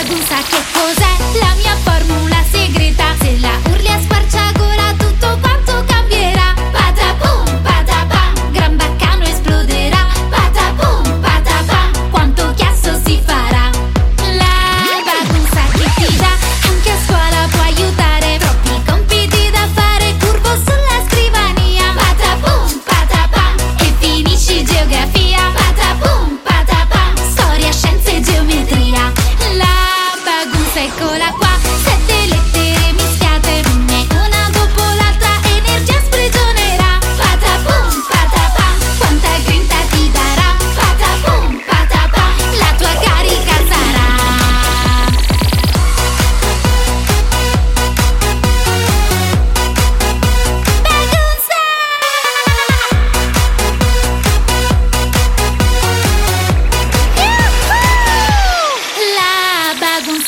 ad che cos'è.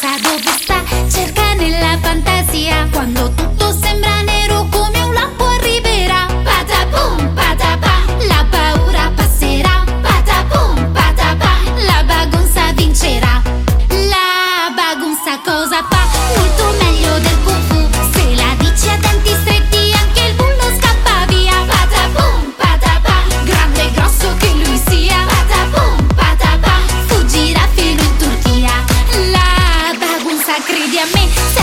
sa dove sta, cerca nella fantasia. Quando tutto sembra credi a me.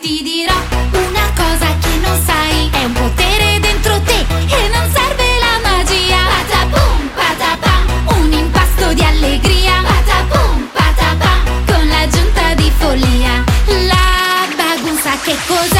ti dirò una cosa che non sai. È un potere dentro te e non serve la magia. Patapum, patapam, un impasto di allegria. Patapum, patapam, con l'aggiunta di follia. La bagunza che cos'è?